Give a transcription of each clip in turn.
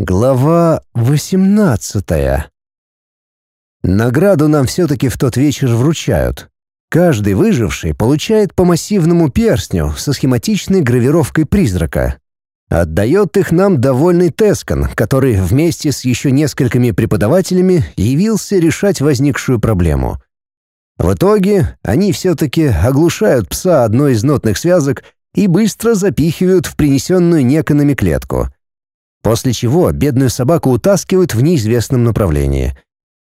Глава 18 Награду нам все-таки в тот вечер вручают. Каждый выживший получает по массивному перстню со схематичной гравировкой призрака. Отдает их нам довольный Тескан, который вместе с еще несколькими преподавателями явился решать возникшую проблему. В итоге они все-таки оглушают пса одной из нотных связок и быстро запихивают в принесенную неконами клетку — После чего бедную собаку утаскивают в неизвестном направлении.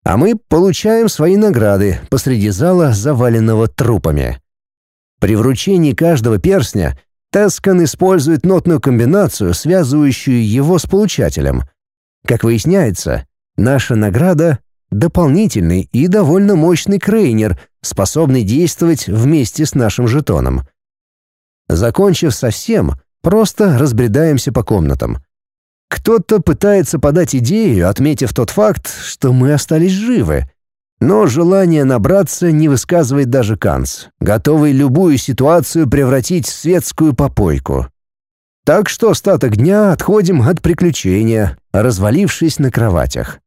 А мы получаем свои награды посреди зала, заваленного трупами. При вручении каждого перстня Тескан использует нотную комбинацию, связывающую его с получателем. Как выясняется, наша награда — дополнительный и довольно мощный крейнер, способный действовать вместе с нашим жетоном. Закончив совсем, просто разбредаемся по комнатам. Кто-то пытается подать идею, отметив тот факт, что мы остались живы. Но желание набраться не высказывает даже Канц, готовый любую ситуацию превратить в светскую попойку. Так что остаток дня отходим от приключения, развалившись на кроватях.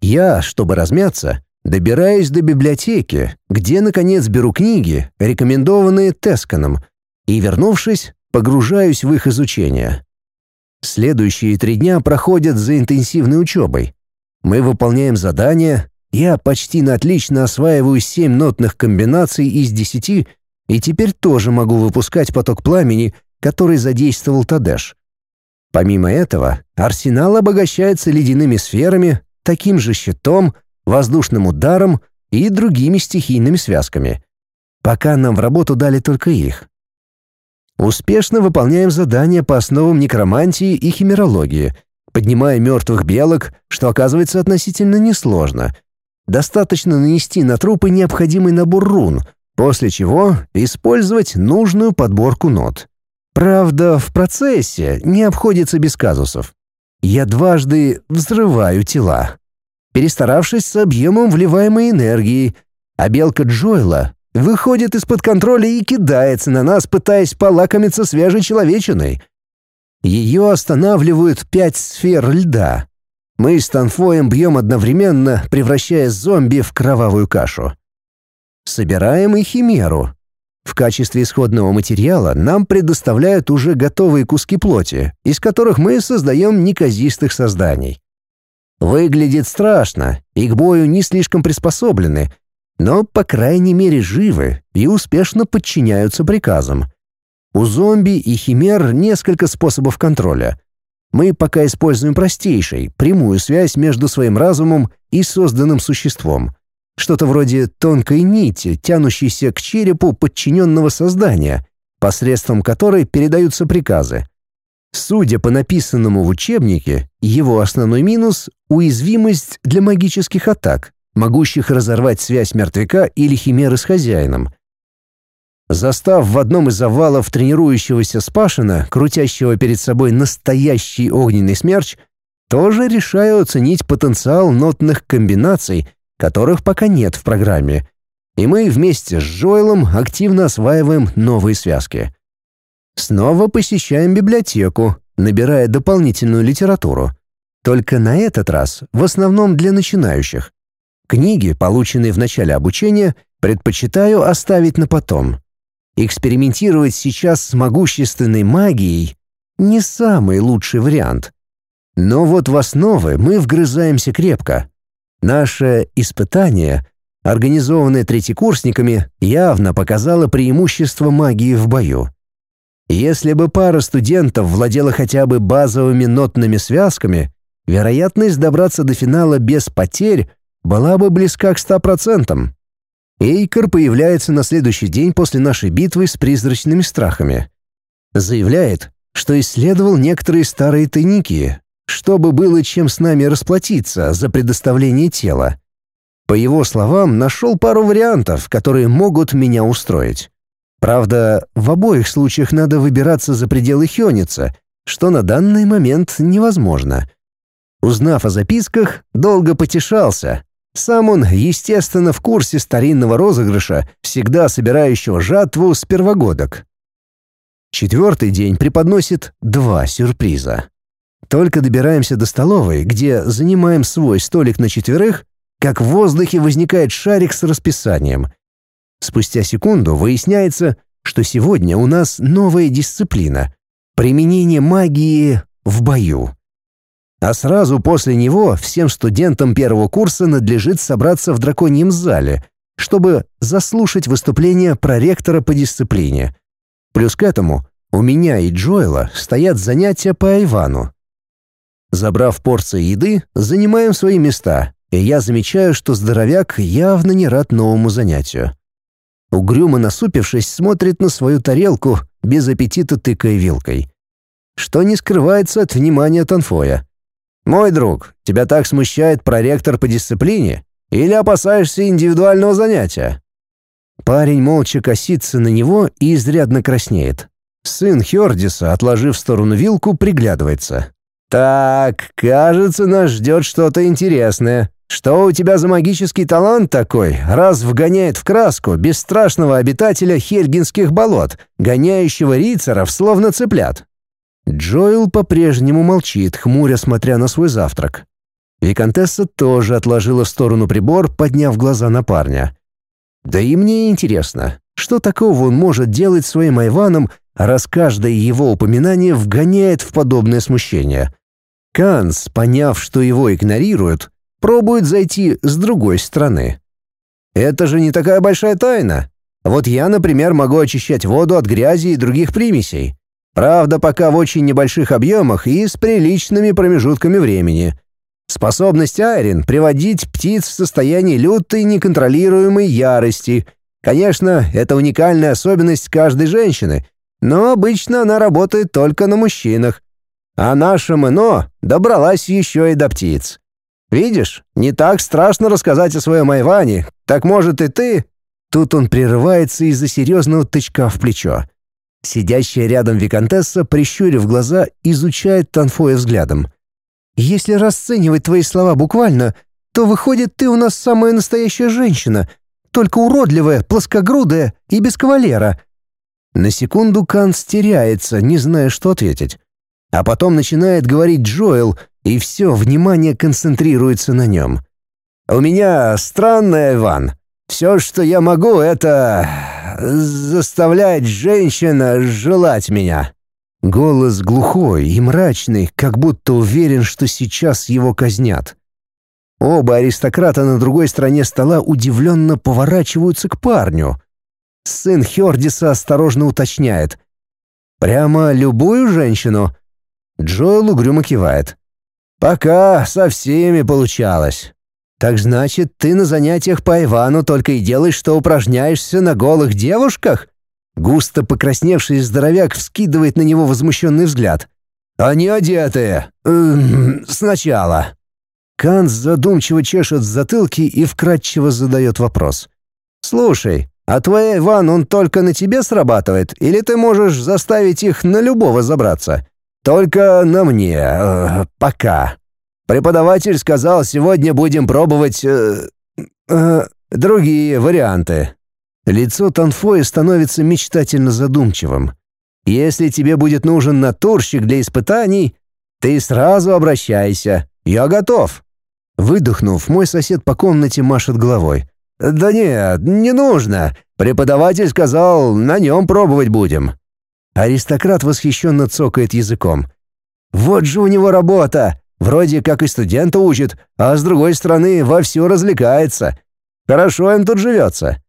Я, чтобы размяться, добираюсь до библиотеки, где, наконец, беру книги, рекомендованные Тесканом, и, вернувшись, погружаюсь в их изучение. Следующие три дня проходят за интенсивной учебой. Мы выполняем задания, я почти на отлично осваиваю семь нотных комбинаций из десяти и теперь тоже могу выпускать поток пламени, который задействовал Тадеш. Помимо этого, арсенал обогащается ледяными сферами, таким же щитом, воздушным ударом и другими стихийными связками. Пока нам в работу дали только их. Успешно выполняем задания по основам некромантии и химерологии, поднимая мертвых белок, что оказывается относительно несложно. Достаточно нанести на трупы необходимый набор рун, после чего использовать нужную подборку нот. Правда, в процессе не обходится без казусов. Я дважды взрываю тела, перестаравшись с объемом вливаемой энергии, а белка Джойла выходит из-под контроля и кидается на нас, пытаясь полакомиться свежей человечиной. Ее останавливают пять сфер льда. Мы с Танфоем бьем одновременно, превращая зомби в кровавую кашу. Собираем и химеру. В качестве исходного материала нам предоставляют уже готовые куски плоти, из которых мы создаем неказистых созданий. Выглядит страшно, и к бою не слишком приспособлены, но, по крайней мере, живы и успешно подчиняются приказам. У зомби и химер несколько способов контроля. Мы пока используем простейший, прямую связь между своим разумом и созданным существом. Что-то вроде тонкой нити, тянущейся к черепу подчиненного создания, посредством которой передаются приказы. Судя по написанному в учебнике, его основной минус — уязвимость для магических атак, могущих разорвать связь мертвяка или химеры с хозяином. Застав в одном из завалов тренирующегося Спашина, крутящего перед собой настоящий огненный смерч, тоже решаю оценить потенциал нотных комбинаций, которых пока нет в программе. И мы вместе с Джоэлом активно осваиваем новые связки. Снова посещаем библиотеку, набирая дополнительную литературу. Только на этот раз в основном для начинающих. Книги, полученные в начале обучения, предпочитаю оставить на потом. Экспериментировать сейчас с могущественной магией — не самый лучший вариант. Но вот в основы мы вгрызаемся крепко. Наше испытание, организованное третьекурсниками, явно показало преимущество магии в бою. Если бы пара студентов владела хотя бы базовыми нотными связками, вероятность добраться до финала без потерь была бы близка к ста процентам. Эйкер появляется на следующий день после нашей битвы с призрачными страхами. Заявляет, что исследовал некоторые старые тайники, чтобы было чем с нами расплатиться за предоставление тела. По его словам, нашел пару вариантов, которые могут меня устроить. Правда, в обоих случаях надо выбираться за пределы Хёница, что на данный момент невозможно. Узнав о записках, долго потешался, сам он, естественно, в курсе старинного розыгрыша, всегда собирающего жатву с первогодок. Четвертый день преподносит два сюрприза. только добираемся до столовой, где занимаем свой столик на четверых, как в воздухе возникает шарик с расписанием. Спустя секунду выясняется, что сегодня у нас новая дисциплина — применение магии в бою. А сразу после него всем студентам первого курса надлежит собраться в драконьем зале, чтобы заслушать выступление проректора по дисциплине. Плюс к этому у меня и Джоэла стоят занятия по Ивану. Забрав порции еды, занимаем свои места, и я замечаю, что здоровяк явно не рад новому занятию. Угрюмо насупившись, смотрит на свою тарелку, без аппетита тыкая вилкой. Что не скрывается от внимания Танфоя. «Мой друг, тебя так смущает проректор по дисциплине? Или опасаешься индивидуального занятия?» Парень молча косится на него и изрядно краснеет. Сын Хердиса, отложив в сторону вилку, приглядывается. «Так, кажется, нас ждет что-то интересное. Что у тебя за магический талант такой, раз вгоняет в краску бесстрашного обитателя Хельгинских болот, гоняющего рицаров словно цыплят?» Джоэл по-прежнему молчит, хмуря смотря на свой завтрак. Викантесса тоже отложила в сторону прибор, подняв глаза на парня. «Да и мне интересно, что такого он может делать своим Айваном, раз каждое его упоминание вгоняет в подобное смущение?» Канс, поняв, что его игнорируют, пробует зайти с другой стороны. Это же не такая большая тайна. Вот я, например, могу очищать воду от грязи и других примесей. Правда, пока в очень небольших объемах и с приличными промежутками времени. Способность Айрин приводить птиц в состояние лютой неконтролируемой ярости. Конечно, это уникальная особенность каждой женщины, но обычно она работает только на мужчинах. А наша Мэно добралась еще и до птиц. Видишь, не так страшно рассказать о своем Айване. Так может и ты...» Тут он прерывается из-за серьезного тычка в плечо. Сидящая рядом виконтесса, прищурив глаза, изучает Танфоя взглядом. «Если расценивать твои слова буквально, то выходит, ты у нас самая настоящая женщина, только уродливая, плоскогрудая и без кавалера». На секунду Канс теряется, не зная, что ответить. А потом начинает говорить Джоэл, и все внимание концентрируется на нем. «У меня странный Иван. Все, что я могу, это заставлять женщин желать меня». Голос глухой и мрачный, как будто уверен, что сейчас его казнят. Оба аристократа на другой стороне стола удивленно поворачиваются к парню. Сын Хердиса осторожно уточняет. «Прямо любую женщину?» Джоэл угрюмо кивает. «Пока со всеми получалось. Так значит, ты на занятиях по Ивану только и делаешь, что упражняешься на голых девушках?» Густо покрасневший здоровяк вскидывает на него возмущенный взгляд. «Они одетые. Эм, сначала». Канц задумчиво чешет затылки и вкратчиво задает вопрос. «Слушай, а твой Иван, он только на тебе срабатывает, или ты можешь заставить их на любого забраться? Только на мне. Э, пока. Преподаватель сказал, сегодня будем пробовать э, э, другие варианты. Лицо Танфоя становится мечтательно задумчивым. Если тебе будет нужен натурщик для испытаний, ты сразу обращайся. Я готов. Выдохнув, мой сосед по комнате машет головой. «Да нет, не нужно. Преподаватель сказал, на нем пробовать будем». Аристократ восхищенно цокает языком. «Вот же у него работа! Вроде как и студента учит, а с другой стороны вовсю развлекается. Хорошо им тут живется».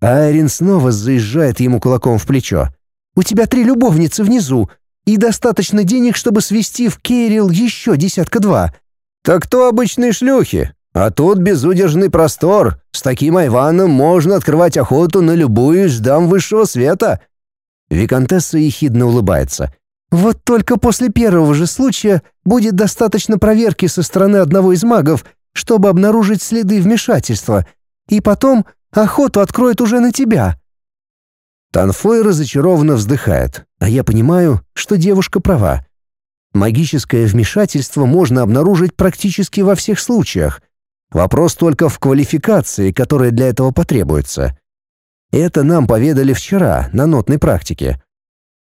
Айрин снова заезжает ему кулаком в плечо. «У тебя три любовницы внизу, и достаточно денег, чтобы свести в Кейрил еще десятка-два». «Так то обычные шлюхи, а тут безудержный простор. С таким Айваном можно открывать охоту на любую из дам высшего света», Викантесса ехидно улыбается. «Вот только после первого же случая будет достаточно проверки со стороны одного из магов, чтобы обнаружить следы вмешательства, и потом охоту откроют уже на тебя». Танфой разочарованно вздыхает, а я понимаю, что девушка права. Магическое вмешательство можно обнаружить практически во всех случаях. Вопрос только в квалификации, которая для этого потребуется. Это нам поведали вчера на нотной практике.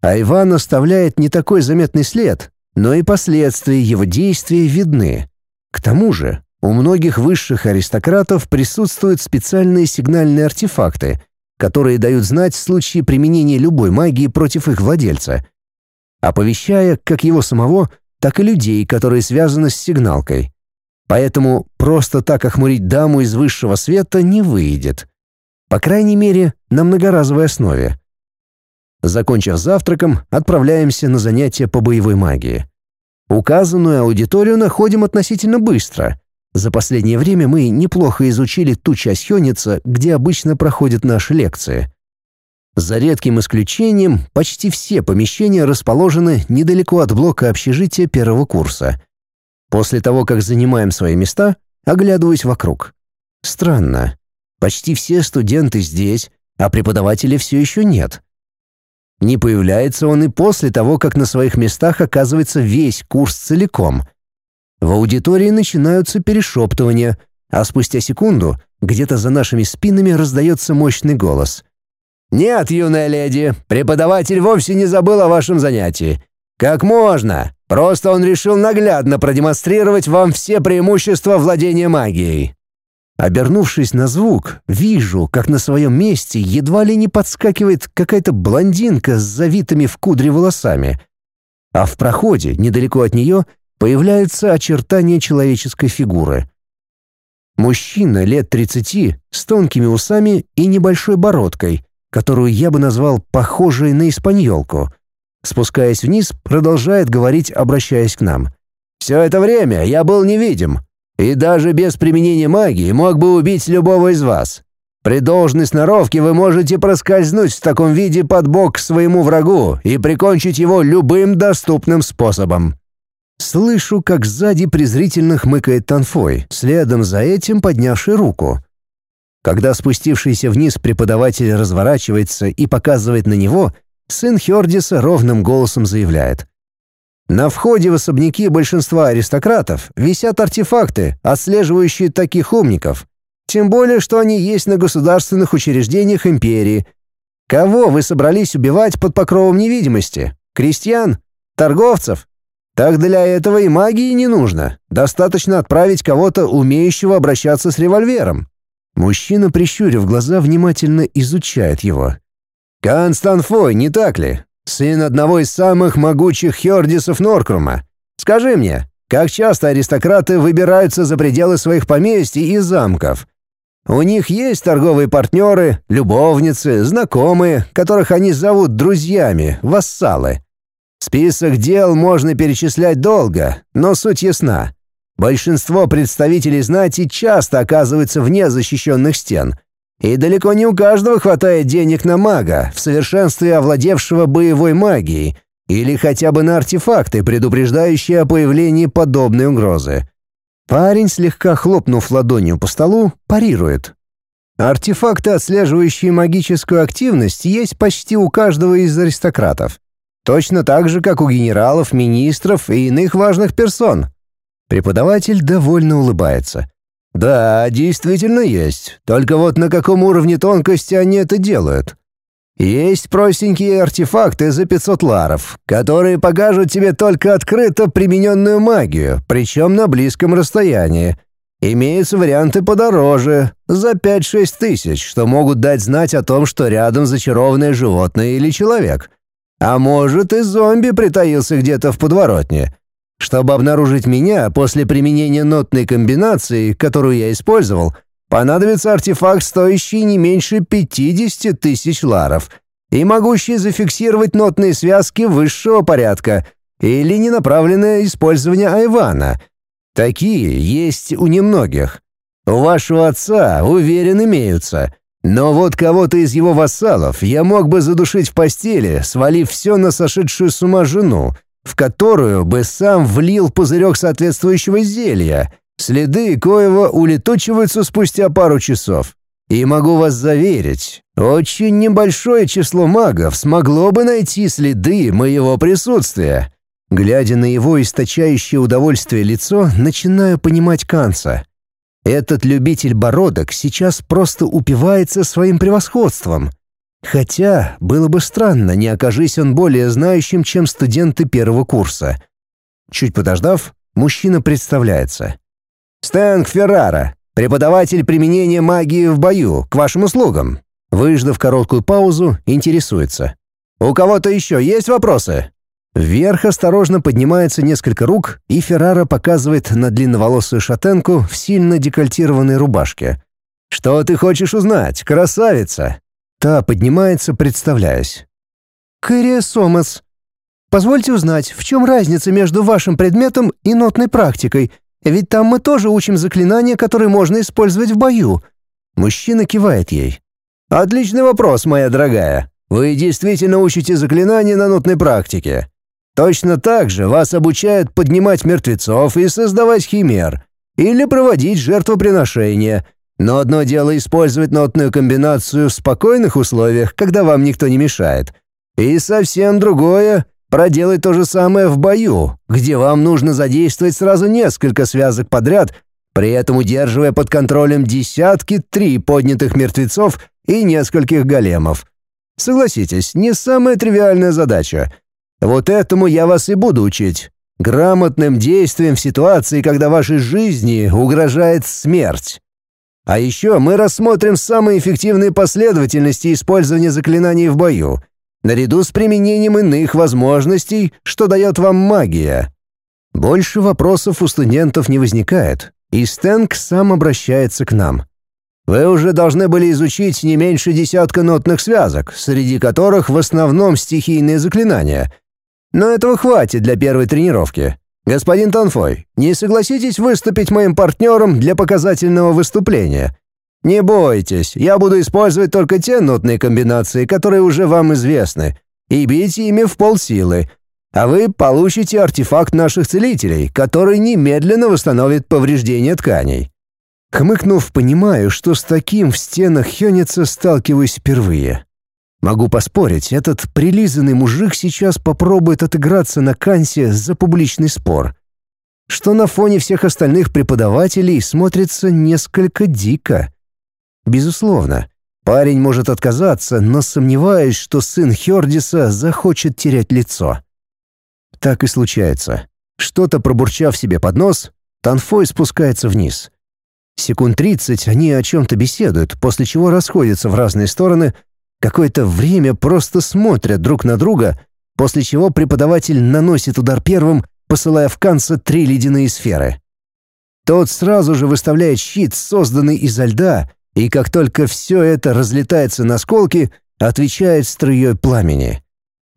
А Иван оставляет не такой заметный след, но и последствия его действий видны. К тому же, у многих высших аристократов присутствуют специальные сигнальные артефакты, которые дают знать в случае применения любой магии против их владельца, оповещая как его самого, так и людей, которые связаны с сигналкой. Поэтому просто так охмурить даму из высшего света не выйдет. По крайней мере, на многоразовой основе. Закончив завтраком, отправляемся на занятия по боевой магии. Указанную аудиторию находим относительно быстро. За последнее время мы неплохо изучили ту часть Хёница, где обычно проходят наши лекции. За редким исключением, почти все помещения расположены недалеко от блока общежития первого курса. После того, как занимаем свои места, оглядываюсь вокруг. Странно. Почти все студенты здесь, а преподавателей все еще нет. Не появляется он и после того, как на своих местах оказывается весь курс целиком. В аудитории начинаются перешептывания, а спустя секунду где-то за нашими спинами раздается мощный голос. «Нет, юная леди, преподаватель вовсе не забыл о вашем занятии. Как можно? Просто он решил наглядно продемонстрировать вам все преимущества владения магией». Обернувшись на звук, вижу, как на своем месте едва ли не подскакивает какая-то блондинка с завитыми в кудре волосами. А в проходе, недалеко от нее, появляются очертания человеческой фигуры. Мужчина лет 30 с тонкими усами и небольшой бородкой, которую я бы назвал похожей на испаньолку. Спускаясь вниз, продолжает говорить, обращаясь к нам. «Все это время я был невидим. И даже без применения магии мог бы убить любого из вас. При должной сноровке вы можете проскользнуть в таком виде под бок к своему врагу и прикончить его любым доступным способом. Слышу, как сзади презрительно хмыкает Танфой, следом за этим поднявший руку. Когда спустившийся вниз преподаватель разворачивается и показывает на него, сын Хердиса ровным голосом заявляет. На входе в особняки большинства аристократов висят артефакты, отслеживающие таких умников. Тем более, что они есть на государственных учреждениях империи. Кого вы собрались убивать под покровом невидимости? Крестьян? Торговцев? Так для этого и магии не нужно. Достаточно отправить кого-то, умеющего обращаться с револьвером. Мужчина, прищурив глаза, внимательно изучает его. «Констанфой, не так ли? Сын одного из самых могучих хердисов Норкрума. Скажи мне, как часто аристократы выбираются за пределы своих поместий и замков? У них есть торговые партнеры, любовницы, знакомые, которых они зовут друзьями, вассалы. Список дел можно перечислять долго, но суть ясна. Большинство представителей знати часто оказываются вне защищенных стен — и далеко не у каждого хватает денег на мага, в совершенстве овладевшего боевой магией, или хотя бы на артефакты, предупреждающие о появлении подобной угрозы. Парень, слегка хлопнув ладонью по столу, парирует. Артефакты, отслеживающие магическую активность, есть почти у каждого из аристократов. Точно так же, как у генералов, министров и иных важных персон. Преподаватель довольно улыбается. Да, действительно есть. Только вот на каком уровне тонкости они это делают? Есть простенькие артефакты за 500 ларов, которые покажут тебе только открыто примененную магию, причем на близком расстоянии. Имеются варианты подороже, за 5-6 тысяч, что могут дать знать о том, что рядом зачарованное животное или человек. А может и зомби притаился где-то в подворотне. Чтобы обнаружить меня после применения нотной комбинации, которую я использовал, понадобится артефакт, стоящий не меньше 50 тысяч ларов и могущий зафиксировать нотные связки высшего порядка или ненаправленное использование айвана. Такие есть у немногих. У вашего отца, уверен, имеются. Но вот кого-то из его вассалов я мог бы задушить в постели, свалив все на сошедшую с ума жену — в которую бы сам влил пузырек соответствующего зелья, следы коего улетучиваются спустя пару часов. И могу вас заверить, очень небольшое число магов смогло бы найти следы моего присутствия. Глядя на его источающее удовольствие лицо, начинаю понимать Канца. Этот любитель бородок сейчас просто упивается своим превосходством — Хотя было бы странно, не окажись он более знающим, чем студенты первого курса. Чуть подождав, мужчина представляется. «Стэнк Феррара, преподаватель применения магии в бою, к вашим услугам». Выждав короткую паузу, интересуется. «У кого-то еще есть вопросы?» Вверх осторожно поднимается несколько рук, и Феррара показывает на длинноволосую шатенку в сильно декольтированной рубашке. «Что ты хочешь узнать, красавица?» Та поднимается, представляясь. «Кэрия Сомас. Позвольте узнать, в чем разница между вашим предметом и нотной практикой? Ведь там мы тоже учим заклинания, которые можно использовать в бою». Мужчина кивает ей. «Отличный вопрос, моя дорогая. Вы действительно учите заклинания на нотной практике. Точно так же вас обучают поднимать мертвецов и создавать химер, или проводить жертвоприношения. Но одно дело использовать нотную комбинацию в спокойных условиях, когда вам никто не мешает, и совсем другое — проделать то же самое в бою, где вам нужно задействовать сразу несколько связок подряд, при этом удерживая под контролем десятки три поднятых мертвецов и нескольких големов. Согласитесь, не самая тривиальная задача — вот этому я вас и буду учить. Грамотным действием в ситуации, когда вашей жизни угрожает смерть. А еще мы рассмотрим самые эффективные последовательности использования заклинаний в бою, наряду с применением иных возможностей, что дает вам магия. Больше вопросов у студентов не возникает, и Стэнк сам обращается к нам. Вы уже должны были изучить не меньше десятка нотных связок, среди которых в основном стихийные заклинания — но этого хватит для первой тренировки. Господин Танфой, не согласитесь выступить моим партнером для показательного выступления? Не бойтесь, я буду использовать только те нотные комбинации, которые уже вам известны, и бить ими в полсилы. А вы получите артефакт наших целителей, который немедленно восстановит повреждения тканей. Хмыкнув, понимаю, что с таким в стенах Хёница сталкиваюсь впервые. Могу поспорить, этот прилизанный мужик сейчас попробует отыграться на Кансе за публичный спор. Что на фоне всех остальных преподавателей смотрится несколько дико. Безусловно, парень может отказаться, но сомневаюсь, что сын Хердиса захочет терять лицо. Так и случается. Что-то пробурчав себе под нос, Танфой спускается вниз. Секунд тридцать они о чем-то беседуют, после чего расходятся в разные стороны, Какое-то время просто смотрят друг на друга, после чего преподаватель наносит удар первым, посылая в Канца три ледяные сферы. Тот сразу же выставляет щит, созданный изо льда, и как только все это разлетается на осколки, отвечает струей пламени.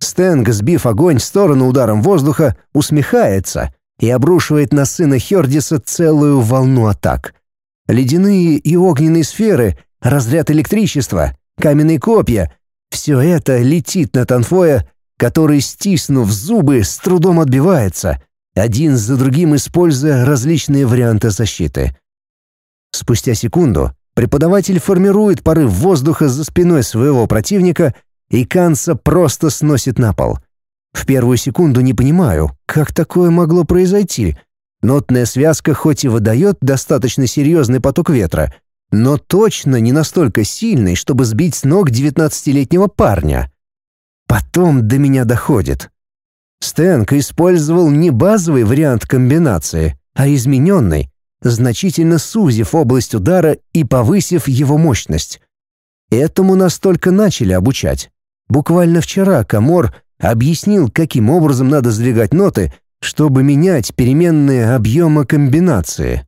Стэнг, сбив огонь в сторону ударом воздуха, усмехается и обрушивает на сына Хердиса целую волну атак. Ледяные и огненные сферы, разряд электричества, каменные копья. Все это летит на Танфоя, который, стиснув зубы, с трудом отбивается, один за другим используя различные варианты защиты. Спустя секунду преподаватель формирует порыв воздуха за спиной своего противника, и Канца просто сносит на пол. В первую секунду не понимаю, как такое могло произойти. Нотная связка хоть и выдает достаточно серьезный поток ветра — но точно не настолько сильный, чтобы сбить с ног девятнадцатилетнего парня. Потом до меня доходит. Стэнк использовал не базовый вариант комбинации, а измененный, значительно сузив область удара и повысив его мощность. Этому нас только начали обучать. Буквально вчера Камор объяснил, каким образом надо сдвигать ноты, чтобы менять переменные объема комбинации.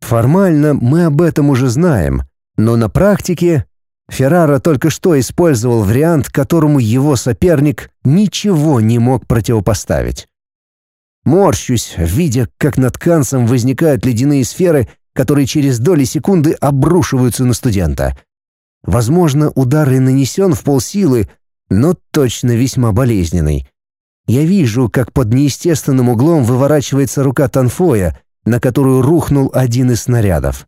Формально мы об этом уже знаем, но на практике Феррара только что использовал вариант, которому его соперник ничего не мог противопоставить. Морщусь, видя, как над Кансом возникают ледяные сферы, которые через доли секунды обрушиваются на студента. Возможно, удар и нанесен в полсилы, но точно весьма болезненный. Я вижу, как под неестественным углом выворачивается рука Танфоя, на которую рухнул один из снарядов.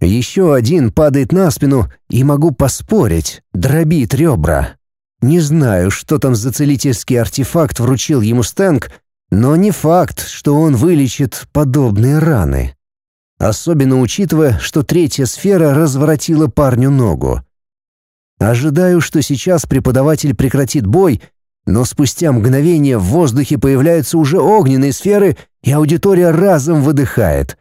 Еще один падает на спину, и могу поспорить, дробит ребра. Не знаю, что там за целительский артефакт вручил ему Стэнк, но не факт, что он вылечит подобные раны. Особенно учитывая, что третья сфера разворотила парню ногу. Ожидаю, что сейчас преподаватель прекратит бой, Но спустя мгновение в воздухе появляются уже огненные сферы, и аудитория разом выдыхает.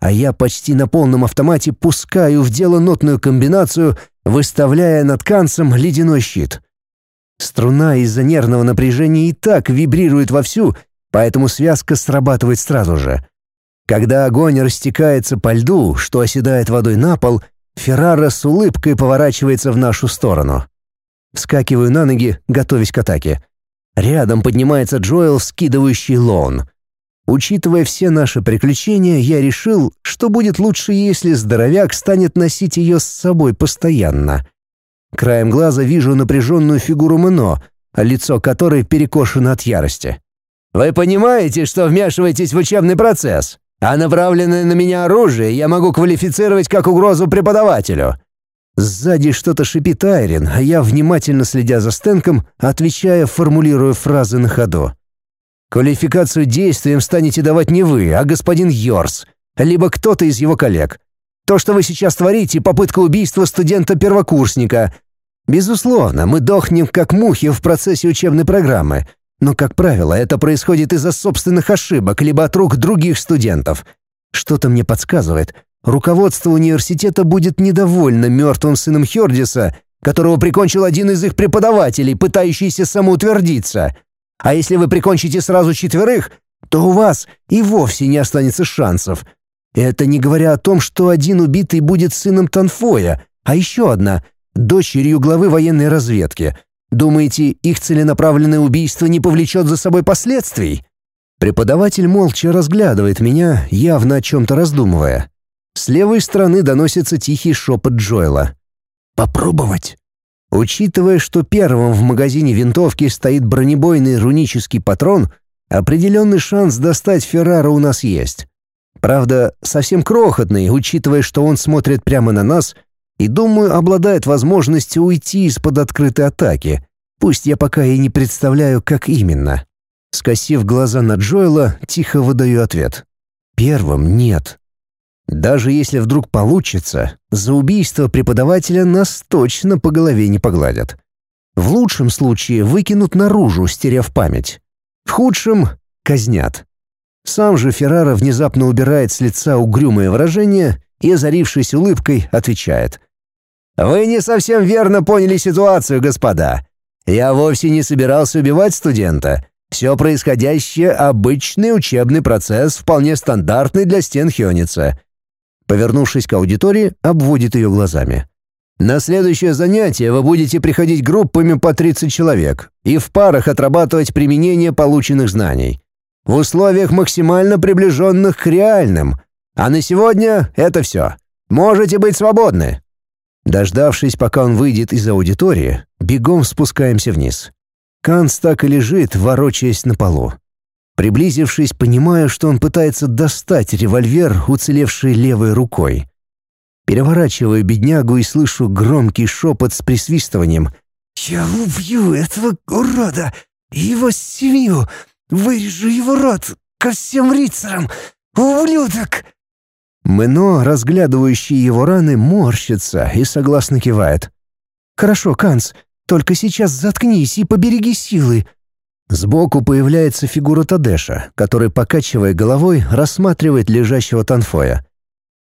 А я почти на полном автомате пускаю в дело нотную комбинацию, выставляя над канцем ледяной щит. Струна из-за нервного напряжения и так вибрирует вовсю, поэтому связка срабатывает сразу же. Когда огонь растекается по льду, что оседает водой на пол, Феррара с улыбкой поворачивается в нашу сторону. Вскакиваю на ноги, готовясь к атаке. Рядом поднимается Джоэл, скидывающий лон. Учитывая все наши приключения, я решил, что будет лучше, если здоровяк станет носить ее с собой постоянно. Краем глаза вижу напряженную фигуру Мно, лицо которой перекошено от ярости. «Вы понимаете, что вмешиваетесь в учебный процесс? А направленное на меня оружие я могу квалифицировать как угрозу преподавателю». Сзади что-то шипит Айрин, а я, внимательно следя за Стэнком, отвечая, формулируя фразы на ходу. Квалификацию действиям станете давать не вы, а господин Йорс, либо кто-то из его коллег. То, что вы сейчас творите, попытка убийства студента-первокурсника. Безусловно, мы дохнем как мухи в процессе учебной программы, но, как правило, это происходит из-за собственных ошибок либо от рук других студентов. Что-то мне подсказывает, руководство университета будет недовольно мертвым сыном Хердиса, которого прикончил один из их преподавателей, пытающийся самоутвердиться. А если вы прикончите сразу четверых, то у вас и вовсе не останется шансов. Это не говоря о том, что один убитый будет сыном Танфоя, а еще одна — дочерью главы военной разведки — Думаете, их целенаправленное убийство не повлечет за собой последствий? Преподаватель молча разглядывает меня, явно о чем-то раздумывая. С левой стороны доносится тихий шепот Джоэла. «Попробовать?» Учитывая, что первым в магазине винтовки стоит бронебойный рунический патрон, определенный шанс достать Феррара у нас есть. Правда, совсем крохотный, учитывая, что он смотрит прямо на нас и, думаю, обладает возможностью уйти из-под открытой атаки. Пусть я пока и не представляю, как именно. Скосив глаза на Джоэла, тихо выдаю ответ. Первым нет. Даже если вдруг получится, за убийство преподавателя нас точно по голове не погладят. В лучшем случае выкинут наружу, стерев память. В худшем — казнят. Сам же Феррара внезапно убирает с лица угрюмое выражение и, озарившись улыбкой, отвечает. «Вы не совсем верно поняли ситуацию, господа. Я вовсе не собирался убивать студента. Все происходящее — обычный учебный процесс, вполне стандартный для стен Хёница». Повернувшись к аудитории, обводит ее глазами. «На следующее занятие вы будете приходить группами по 30 человек и в парах отрабатывать применение полученных знаний. В условиях максимально приближенных к реальным. А на сегодня это все. Можете быть свободны». Дождавшись, пока он выйдет из аудитории, бегом спускаемся вниз. Канс так и лежит, ворочаясь на полу. Приблизившись, понимаю, что он пытается достать револьвер, уцелевший левой рукой. Переворачиваю беднягу и слышу громкий шепот с присвистыванием. «Я убью этого урода и его семью! Вырежу его рот ко всем рицарам! Ублюдок!» Мэно, разглядывающий его раны, морщится и согласно кивает. «Хорошо, Канц, только сейчас заткнись и побереги силы». Сбоку появляется фигура Тадеша, который, покачивая головой, рассматривает лежащего Танфоя.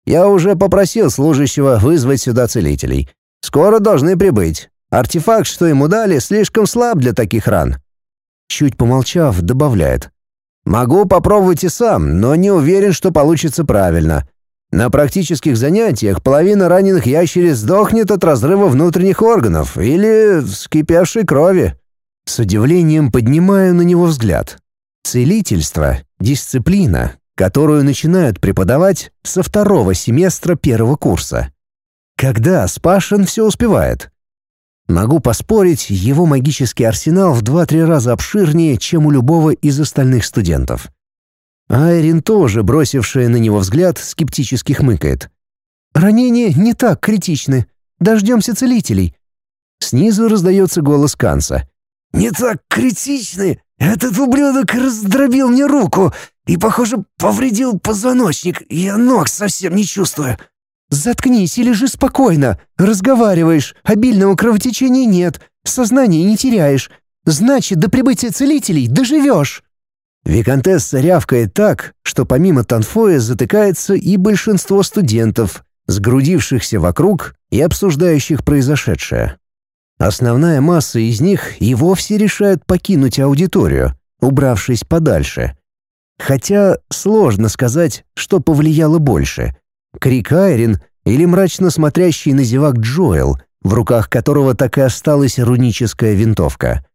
«Я уже попросил служащего вызвать сюда целителей. Скоро должны прибыть. Артефакт, что ему дали, слишком слаб для таких ран». Чуть помолчав, добавляет. «Могу попробовать и сам, но не уверен, что получится правильно. На практических занятиях половина раненых ящериц сдохнет от разрыва внутренних органов или вскипевшей крови. С удивлением поднимаю на него взгляд. Целительство — дисциплина, которую начинают преподавать со второго семестра первого курса. Когда Спашин все успевает. Могу поспорить, его магический арсенал в 2-3 раза обширнее, чем у любого из остальных студентов. Айрин тоже, бросившая на него взгляд, скептически хмыкает. «Ранения не так критичны. Дождемся целителей». Снизу раздается голос Канса. «Не так критичны? Этот ублюдок раздробил мне руку и, похоже, повредил позвоночник. Я ног совсем не чувствую». «Заткнись и лежи спокойно. Разговариваешь, обильного кровотечения нет, сознание не теряешь. Значит, до прибытия целителей доживешь!» Викантесса рявкает так, что помимо Танфоя затыкается и большинство студентов, сгрудившихся вокруг и обсуждающих произошедшее. Основная масса из них и вовсе решают покинуть аудиторию, убравшись подальше. Хотя сложно сказать, что повлияло больше — крик Айрин или мрачно смотрящий на зевак Джоэл, в руках которого так и осталась руническая винтовка.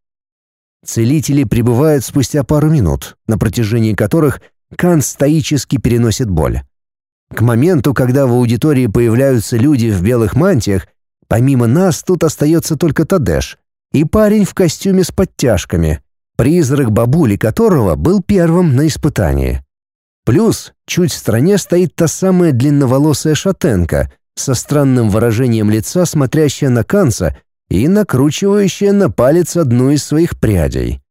Целители прибывают спустя пару минут, на протяжении которых Кан стоически переносит боль. К моменту, когда в аудитории появляются люди в белых мантиях, помимо нас тут остается только Тадеш и парень в костюме с подтяжками, призрак бабули которого был первым на испытании. Плюс чуть в стороне стоит та самая длинноволосая шатенка со странным выражением лица, смотрящая на Канца и накручивающая на палец одну из своих прядей.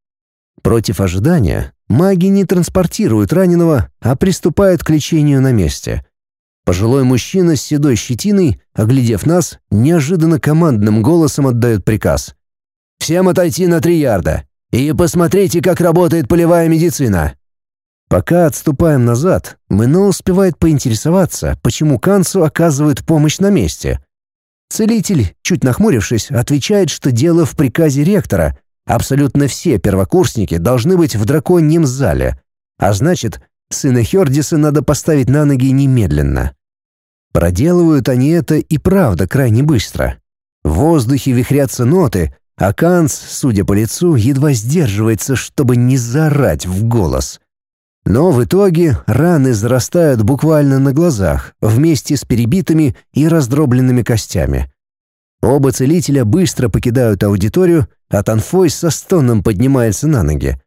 Против ожидания маги не транспортируют раненого, а приступают к лечению на месте. Пожилой мужчина с седой щетиной, оглядев нас, неожиданно командным голосом отдает приказ. «Всем отойти на три ярда и посмотрите, как работает полевая медицина». Пока отступаем назад, Мэно успевает поинтересоваться, почему Канцу оказывают помощь на месте. Целитель, чуть нахмурившись, отвечает, что дело в приказе ректора. Абсолютно все первокурсники должны быть в драконьем зале. А значит, сына Хердиса надо поставить на ноги немедленно. Проделывают они это и правда крайне быстро. В воздухе вихрятся ноты, а Канц, судя по лицу, едва сдерживается, чтобы не заорать в голос. Но в итоге раны зарастают буквально на глазах, вместе с перебитыми и раздробленными костями. Оба целителя быстро покидают аудиторию, а Танфой со стоном поднимается на ноги.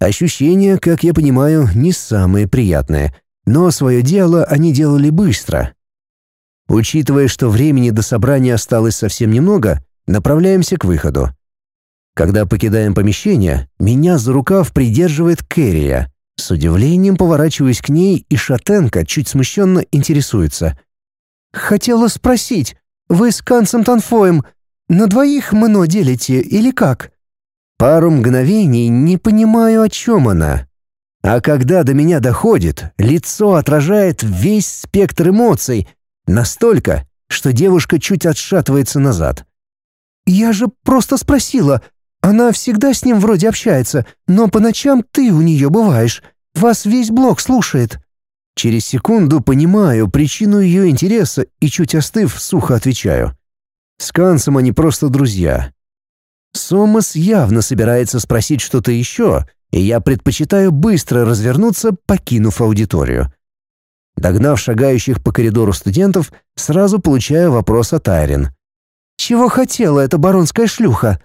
Ощущения, как я понимаю, не самые приятные, но свое дело они делали быстро. Учитывая, что времени до собрания осталось совсем немного, направляемся к выходу. Когда покидаем помещение, меня за рукав придерживает Кэррия. С удивлением поворачиваюсь к ней, и Шатенко чуть смущенно интересуется. «Хотела спросить, вы с Канцем Танфоем на двоих мно делите или как?» Пару мгновений не понимаю, о чем она. А когда до меня доходит, лицо отражает весь спектр эмоций, настолько, что девушка чуть отшатывается назад. «Я же просто спросила, она всегда с ним вроде общается, но по ночам ты у нее бываешь. Вас весь блок слушает». Через секунду понимаю причину ее интереса и, чуть остыв, сухо отвечаю. С Кансом они просто друзья. Сомас явно собирается спросить что-то еще, и я предпочитаю быстро развернуться, покинув аудиторию. Догнав шагающих по коридору студентов, сразу получаю вопрос от Айрин. «Чего хотела эта баронская шлюха?»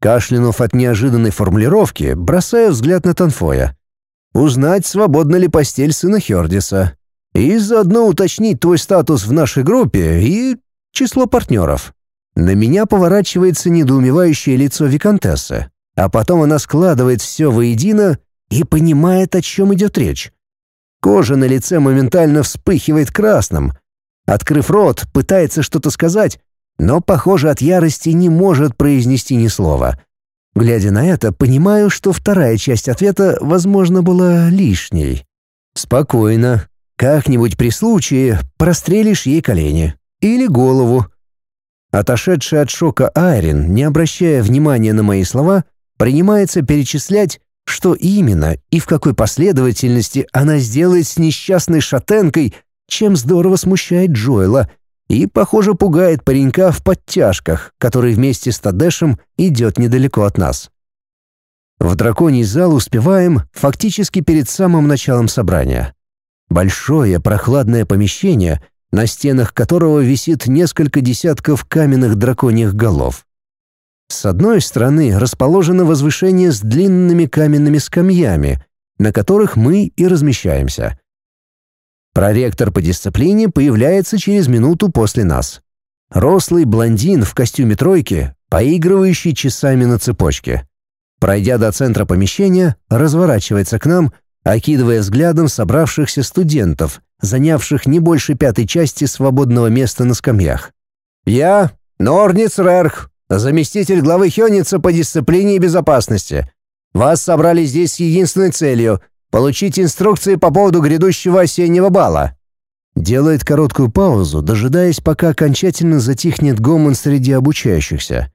Кашлянув от неожиданной формулировки, бросаю взгляд на Танфоя. Узнать, свободна ли постель сына Хердиса. И заодно уточнить твой статус в нашей группе и число партнеров. На меня поворачивается недоумевающее лицо Викантессы, а потом она складывает все воедино и понимает, о чем идет речь. Кожа на лице моментально вспыхивает красным. Открыв рот, пытается что-то сказать, но, похоже, от ярости не может произнести ни слова. Глядя на это, понимаю, что вторая часть ответа, возможно, была лишней. «Спокойно. Как-нибудь при случае прострелишь ей колени. Или голову». Отошедшая от шока Айрин, не обращая внимания на мои слова, принимается перечислять, что именно и в какой последовательности она сделает с несчастной шатенкой, чем здорово смущает Джоэла — и, похоже, пугает паренька в подтяжках, который вместе с Тадешем идет недалеко от нас. В драконий зал успеваем фактически перед самым началом собрания. Большое прохладное помещение, на стенах которого висит несколько десятков каменных драконьих голов. С одной стороны расположено возвышение с длинными каменными скамьями, на которых мы и размещаемся. Проректор по дисциплине появляется через минуту после нас. Рослый блондин в костюме тройки, поигрывающий часами на цепочке. Пройдя до центра помещения, разворачивается к нам, окидывая взглядом собравшихся студентов, занявших не больше пятой части свободного места на скамьях. «Я, Норниц Рерх, заместитель главы Хёница по дисциплине и безопасности. Вас собрали здесь с единственной целью — получить инструкции по поводу грядущего осеннего бала». Делает короткую паузу, дожидаясь, пока окончательно затихнет гомон среди обучающихся.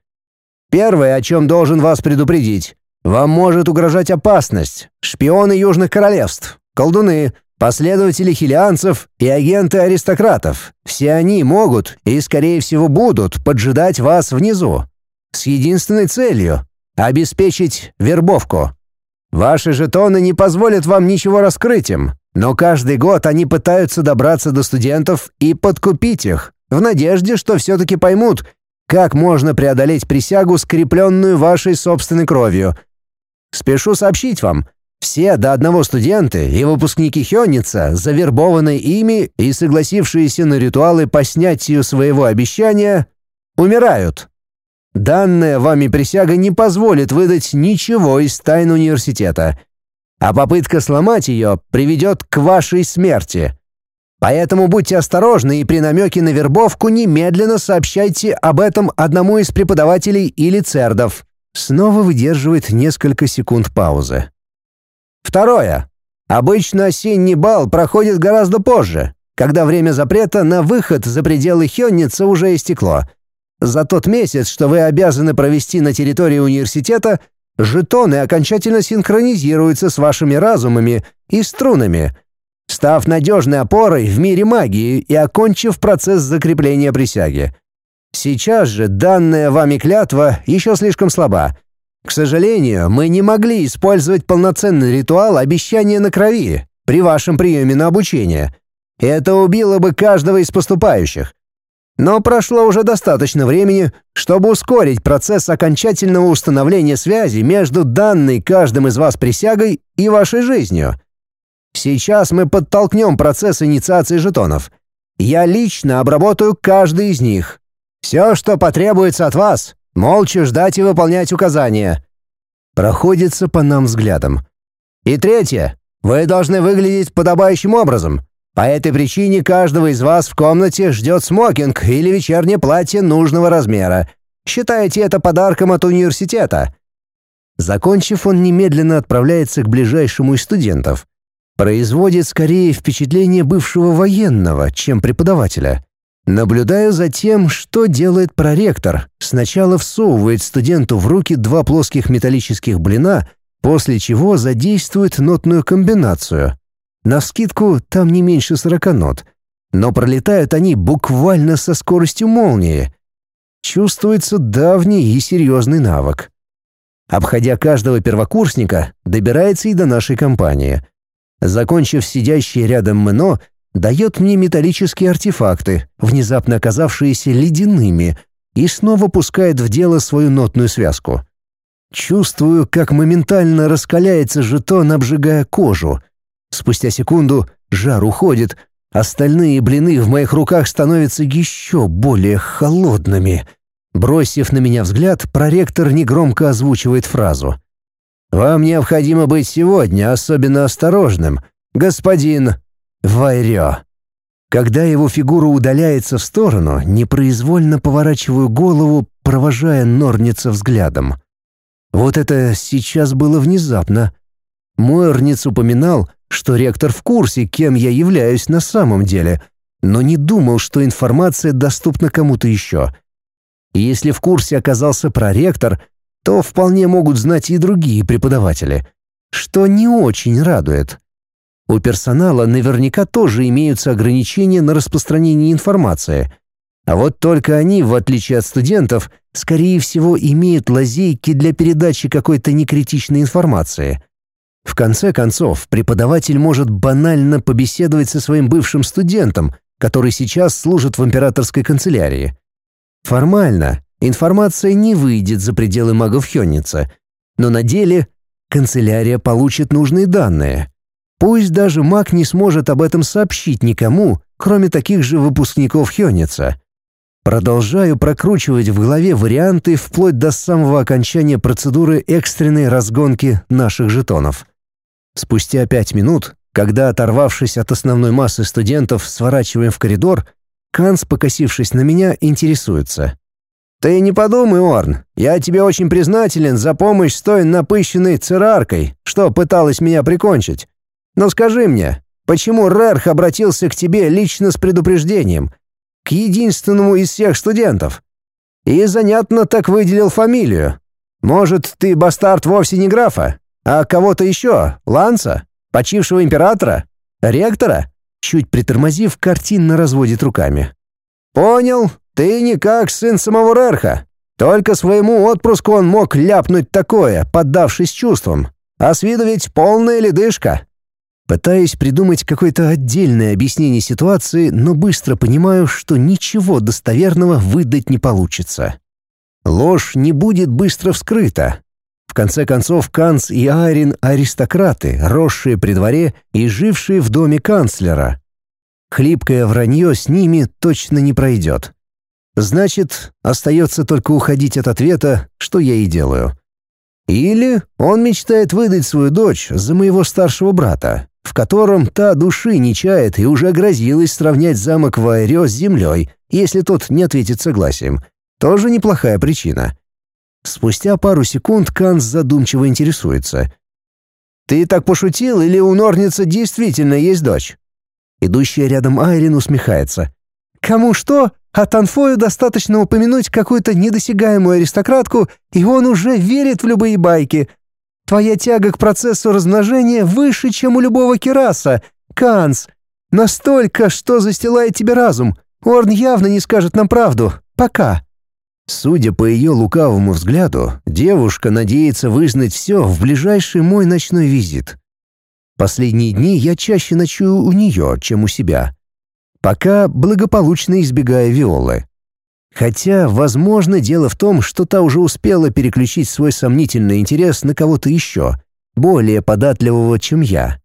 «Первое, о чем должен вас предупредить. Вам может угрожать опасность. Шпионы Южных Королевств, колдуны, последователи хилианцев и агенты аристократов. Все они могут и, скорее всего, будут поджидать вас внизу. С единственной целью — обеспечить вербовку. Ваши жетоны не позволят вам ничего раскрыть им, но каждый год они пытаются добраться до студентов и подкупить их, в надежде, что все-таки поймут, как можно преодолеть присягу, скрепленную вашей собственной кровью. Спешу сообщить вам, все до одного студенты и выпускники Хённица, завербованные ими и согласившиеся на ритуалы по снятию своего обещания, умирают. Данная вами присяга не позволит выдать ничего из тайн университета — а попытка сломать ее приведет к вашей смерти. Поэтому будьте осторожны и при намеке на вербовку немедленно сообщайте об этом одному из преподавателей или цердов. Снова выдерживает несколько секунд паузы. Второе. Обычно осенний бал проходит гораздо позже, когда время запрета на выход за пределы Хённица уже истекло. За тот месяц, что вы обязаны провести на территории университета, Жетоны окончательно синхронизируются с вашими разумами и струнами, став надежной опорой в мире магии и окончив процесс закрепления присяги. Сейчас же данная вами клятва еще слишком слаба. К сожалению, мы не могли использовать полноценный ритуал обещания на крови при вашем приеме на обучение. Это убило бы каждого из поступающих. Но прошло уже достаточно времени, чтобы ускорить процесс окончательного установления связи между данной каждым из вас присягой и вашей жизнью. Сейчас мы подтолкнем процесс инициации жетонов. Я лично обработаю каждый из них. Все, что потребуется от вас, молча ждать и выполнять указания. Проходится по нам взглядом. И третье. Вы должны выглядеть подобающим образом. По этой причине каждого из вас в комнате ждет смокинг или вечернее платье нужного размера. Считайте это подарком от университета». Закончив, он немедленно отправляется к ближайшему из студентов. Производит скорее впечатление бывшего военного, чем преподавателя. Наблюдаю за тем, что делает проректор. Сначала всовывает студенту в руки два плоских металлических блина, после чего задействует нотную комбинацию — на скидку там не меньше сорока нот. Но пролетают они буквально со скоростью молнии. Чувствуется давний и серьезный навык. Обходя каждого первокурсника, добирается и до нашей компании. Закончив сидящий рядом Мэно, дает мне металлические артефакты, внезапно оказавшиеся ледяными, и снова пускает в дело свою нотную связку. Чувствую, как моментально раскаляется жетон, обжигая кожу — Спустя секунду жар уходит, остальные блины в моих руках становятся еще более холодными. Бросив на меня взгляд, проректор негромко озвучивает фразу. «Вам необходимо быть сегодня особенно осторожным, господин Вайрё». Когда его фигура удаляется в сторону, непроизвольно поворачиваю голову, провожая Норница взглядом. Вот это сейчас было внезапно. Мойерниц упоминал, что ректор в курсе, кем я являюсь на самом деле, но не думал, что информация доступна кому-то еще. И если в курсе оказался проректор, то вполне могут знать и другие преподаватели, что не очень радует. У персонала наверняка тоже имеются ограничения на распространение информации. А вот только они, в отличие от студентов, скорее всего, имеют лазейки для передачи какой-то некритичной информации. В конце концов, преподаватель может банально побеседовать со своим бывшим студентом, который сейчас служит в императорской канцелярии. Формально информация не выйдет за пределы магов Хённица, но на деле канцелярия получит нужные данные. Пусть даже маг не сможет об этом сообщить никому, кроме таких же выпускников Хённица. Продолжаю прокручивать в голове варианты вплоть до самого окончания процедуры экстренной разгонки наших жетонов. Спустя пять минут, когда, оторвавшись от основной массы студентов, сворачиваем в коридор, Канс, покосившись на меня, интересуется. «Ты не подумай, Орн, я тебе очень признателен за помощь с той напыщенной цераркой, что пыталась меня прикончить. Но скажи мне, почему Рерх обратился к тебе лично с предупреждением, к единственному из всех студентов? И занятно так выделил фамилию. Может, ты бастард вовсе не графа, а кого-то еще, Ланса, почившего императора, ректора?» Чуть притормозив, картинно разводит руками. «Понял, ты не как сын самого Рерха. Только своему отпрыску он мог ляпнуть такое, поддавшись чувствам. А с виду ведь полная ледышка». Пытаюсь придумать какое-то отдельное объяснение ситуации, но быстро понимаю, что ничего достоверного выдать не получится. Ложь не будет быстро вскрыта. В конце концов, Канц и Айрин — аристократы, росшие при дворе и жившие в доме канцлера. Хлипкое вранье с ними точно не пройдет. Значит, остается только уходить от ответа, что я и делаю. Или он мечтает выдать свою дочь за моего старшего брата, в котором та души не чает и уже грозилась сравнять замок Вайрё с землей, если тот не ответит согласием. Тоже неплохая причина. Спустя пару секунд Канс задумчиво интересуется. «Ты так пошутил или у Норница действительно есть дочь?» Идущая рядом Айрин усмехается. «Кому что, а Танфою достаточно упомянуть какую-то недосягаемую аристократку, и он уже верит в любые байки. Твоя тяга к процессу размножения выше, чем у любого кераса. Канс. Настолько, что застилает тебе разум. Орн явно не скажет нам правду. Пока». Судя по ее лукавому взгляду, девушка надеется вызнать все в ближайший мой ночной визит. Последние дни я чаще ночую у нее, чем у себя. Пока благополучно избегая Виолы. Хотя, возможно, дело в том, что та уже успела переключить свой сомнительный интерес на кого-то еще, более податливого, чем я.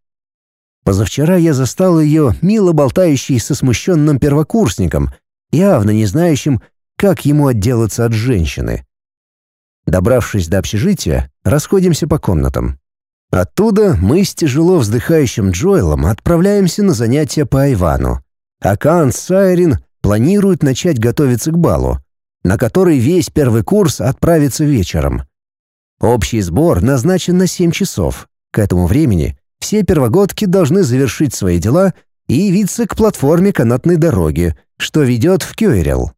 Позавчера я застал ее, мило болтающей со смущенным первокурсником, явно не знающим, как ему отделаться от женщины. Добравшись до общежития, расходимся по комнатам. Оттуда мы с тяжело вздыхающим Джоэлом отправляемся на занятия по Айвану. А Кан Сайрин планируют начать готовиться к балу, на который весь первый курс отправится вечером. Общий сбор назначен на 7 часов. К этому времени все первогодки должны завершить свои дела и явиться к платформе канатной дороги, что ведет в Кёйрел.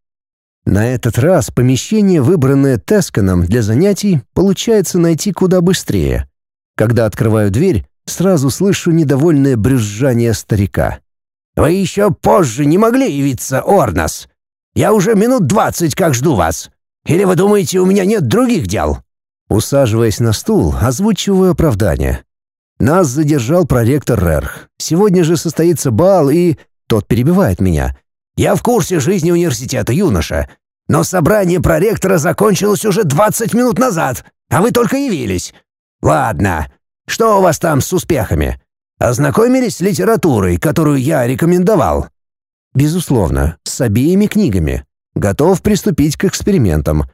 На этот раз помещение, выбранное Тесканом для занятий, получается найти куда быстрее. Когда открываю дверь, сразу слышу недовольное брюзжание старика. «Вы еще позже не могли явиться, Орнас? Я уже минут двадцать как жду вас. Или вы думаете, у меня нет других дел?» Усаживаясь на стул, озвучиваю оправдание. Нас задержал проректор Рерх. Сегодня же состоится бал, и... Тот перебивает меня. «Я в курсе жизни университета, юноша. Но собрание проректора закончилось уже 20 минут назад, а вы только явились. Ладно, что у вас там с успехами? Ознакомились с литературой, которую я рекомендовал? Безусловно, с обеими книгами. Готов приступить к экспериментам.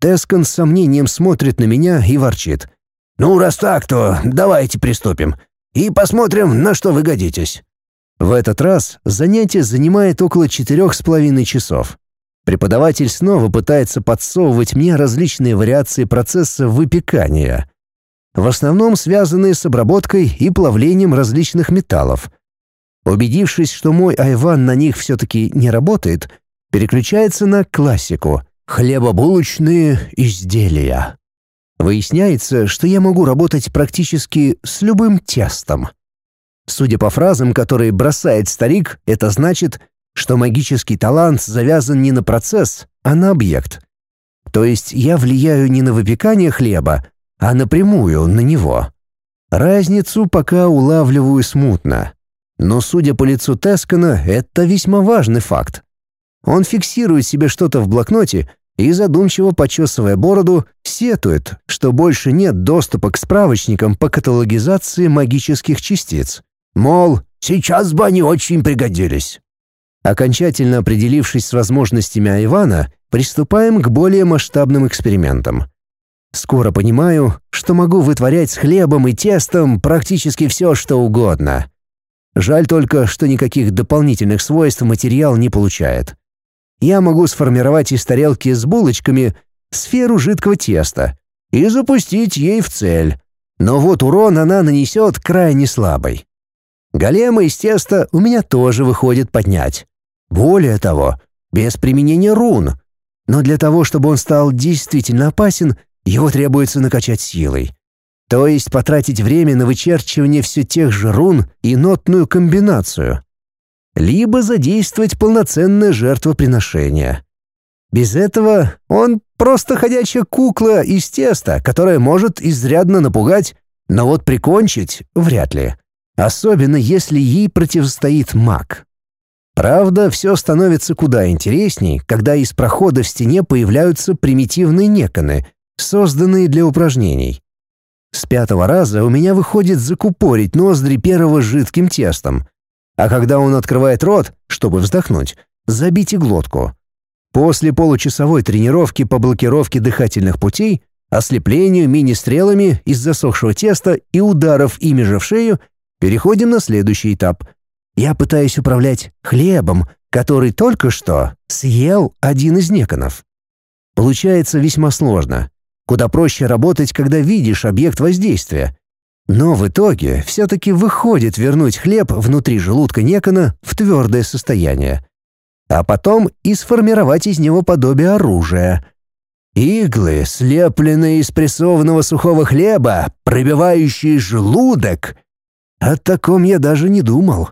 Тескан с сомнением смотрит на меня и ворчит. «Ну, раз так, то давайте приступим. И посмотрим, на что вы годитесь». В этот раз занятие занимает около четырех с половиной часов. Преподаватель снова пытается подсовывать мне различные вариации процесса выпекания, в основном связанные с обработкой и плавлением различных металлов. Убедившись, что мой айван на них все-таки не работает, переключается на классику — хлебобулочные изделия. Выясняется, что я могу работать практически с любым тестом. Судя по фразам, которые бросает старик, это значит — что магический талант завязан не на процесс, а на объект. То есть я влияю не на выпекание хлеба, а напрямую на него. Разницу пока улавливаю смутно. Но, судя по лицу Тескана, это весьма важный факт. Он фиксирует себе что-то в блокноте и, задумчиво почесывая бороду, сетует, что больше нет доступа к справочникам по каталогизации магических частиц. Мол, сейчас бы они очень пригодились. Окончательно определившись с возможностями Айвана, приступаем к более масштабным экспериментам. Скоро понимаю, что могу вытворять с хлебом и тестом практически все, что угодно. Жаль только, что никаких дополнительных свойств материал не получает. я могу сформировать из тарелки с булочками сферу жидкого теста и запустить ей в цель. Но вот урон она нанесет крайне слабый. Голема из теста у меня тоже выходит поднять. Более того, без применения рун. Но для того, чтобы он стал действительно опасен, его требуется накачать силой. То есть потратить время на вычерчивание все тех же рун и нотную комбинацию. Либо задействовать полноценное жертвоприношение. Без этого он просто ходячая кукла из теста, которая может изрядно напугать, но вот прикончить вряд ли. Особенно если ей противостоит маг. Правда, все становится куда интересней, когда из прохода в стене появляются примитивные неконы, созданные для упражнений. С пятого раза у меня выходит закупорить ноздри первого жидким тестом, а когда он открывает рот, чтобы вздохнуть, забить и глотку. После получасовой тренировки по блокировке дыхательных путей, ослеплению мини-стрелами из засохшего теста и ударов ими же в шею, переходим на следующий этап — я пытаюсь управлять хлебом, который только что съел один из неконов. Получается весьма сложно. Куда проще работать, когда видишь объект воздействия. Но в итоге все-таки выходит вернуть хлеб внутри желудка некона в твердое состояние. А потом и сформировать из него подобие оружия. Иглы, слепленные из прессованного сухого хлеба, пробивающие желудок. О таком я даже не думал.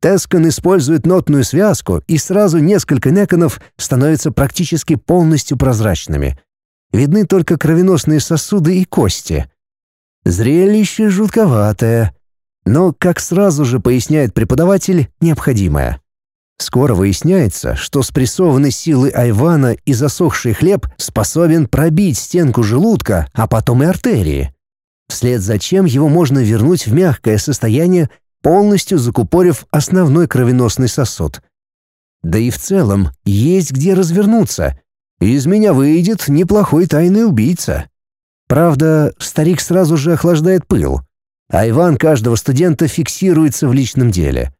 Тескан использует нотную связку, и сразу несколько неконов становятся практически полностью прозрачными. Видны только кровеносные сосуды и кости. Зрелище жутковатое, но, как сразу же поясняет преподаватель, необходимое. Скоро выясняется, что спрессованной силы Айвана и засохший хлеб способен пробить стенку желудка, а потом и артерии. Вслед за чем его можно вернуть в мягкое состояние полностью закупорив основной кровеносный сосуд. Да и в целом есть где развернуться. Из меня выйдет неплохой тайный убийца. Правда, старик сразу же охлаждает пыл, а Иван каждого студента фиксируется в личном деле.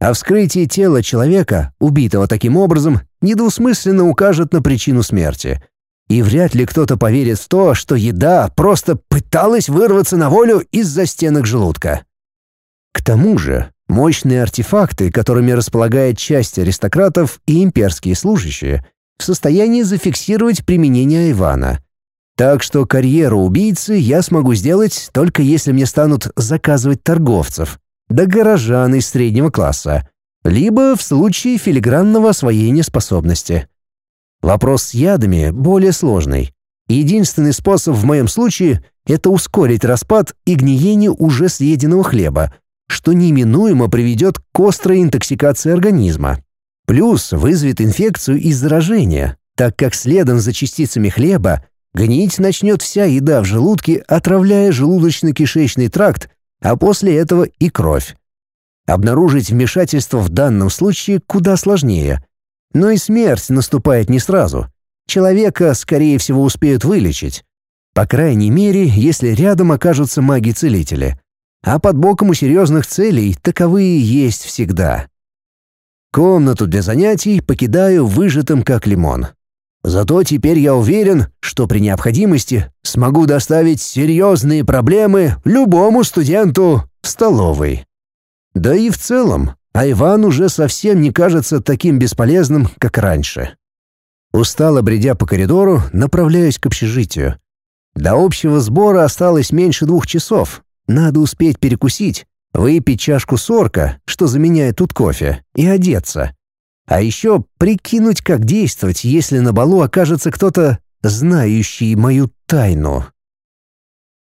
А вскрытие тела человека, убитого таким образом, недвусмысленно укажет на причину смерти. И вряд ли кто-то поверит в то, что еда просто пыталась вырваться на волю из-за стенок желудка. К тому же, мощные артефакты, которыми располагает часть аристократов и имперские служащие, в состоянии зафиксировать применение Ивана. Так что карьеру убийцы я смогу сделать только если мне станут заказывать торговцев, да горожан из среднего класса, либо в случае филигранного освоения способности. Вопрос с ядами более сложный. Единственный способ в моем случае — это ускорить распад и гниение уже съеденного хлеба, что неминуемо приведет к острой интоксикации организма. Плюс вызовет инфекцию и заражение, так как следом за частицами хлеба гнить начнет вся еда в желудке, отравляя желудочно-кишечный тракт, а после этого и кровь. Обнаружить вмешательство в данном случае куда сложнее. Но и смерть наступает не сразу. Человека, скорее всего, успеют вылечить. По крайней мере, если рядом окажутся маги-целители а под боком у серьезных целей таковые есть всегда. Комнату для занятий покидаю выжатым как лимон. Зато теперь я уверен, что при необходимости смогу доставить серьезные проблемы любому студенту в столовой. Да и в целом, Айван уже совсем не кажется таким бесполезным, как раньше. Устало бредя по коридору, направляюсь к общежитию. До общего сбора осталось меньше двух часов, надо успеть перекусить, выпить чашку сорка, что заменяет тут кофе, и одеться. А еще прикинуть, как действовать, если на балу окажется кто-то, знающий мою тайну.